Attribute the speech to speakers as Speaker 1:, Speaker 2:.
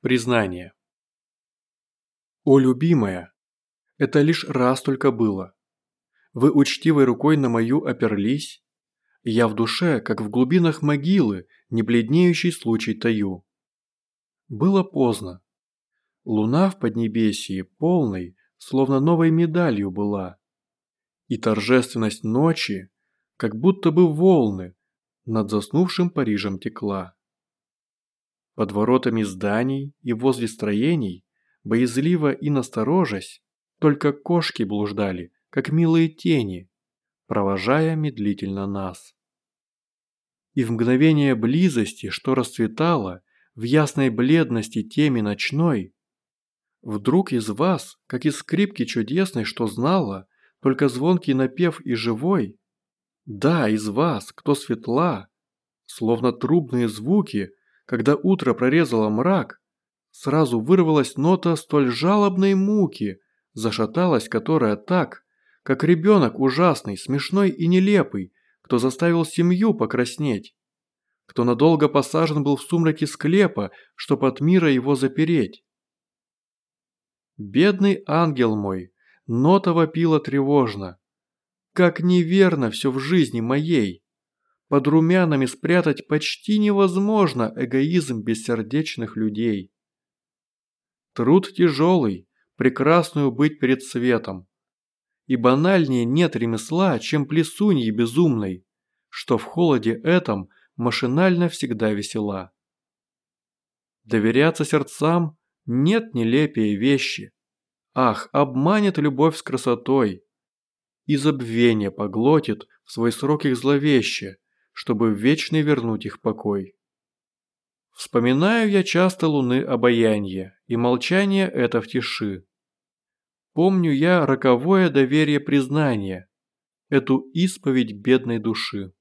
Speaker 1: Признание. О, любимая, это лишь раз только было. Вы учтивой рукой на мою оперлись. Я в душе, как в глубинах могилы, не бледнеющий случай таю. Было поздно. Луна в поднебесье полной, словно новой медалью была. И торжественность ночи, как будто бы волны, над заснувшим Парижем текла. Под воротами зданий и возле строений, боязливо и насторожась, только кошки блуждали, как милые тени, провожая медлительно нас. И в мгновение близости, что расцветало, в ясной бледности теми ночной, вдруг из вас, как из скрипки чудесной, что знала, только звонкий напев и живой, да, из вас, кто светла, словно трубные звуки, когда утро прорезало мрак, сразу вырвалась нота столь жалобной муки, зашаталась которая так, как ребенок ужасный, смешной и нелепый, кто заставил семью покраснеть, кто надолго посажен был в сумраке склепа, чтоб от мира его запереть. Бедный ангел мой, нота вопила тревожно. Как неверно все в жизни моей! Под румянами спрятать почти невозможно эгоизм бессердечных людей. Труд тяжелый, прекрасную быть перед светом. И банальнее нет ремесла, чем плесуньи безумной, что в холоде этом машинально всегда весела. Доверяться сердцам нет нелепее вещи. Ах, обманет любовь с красотой. И забвение поглотит в свой срок их зловеще, чтобы в вечный вернуть их покой. Вспоминаю я часто луны обаянье, и молчание это в тиши. Помню я роковое доверие признания, эту исповедь бедной души.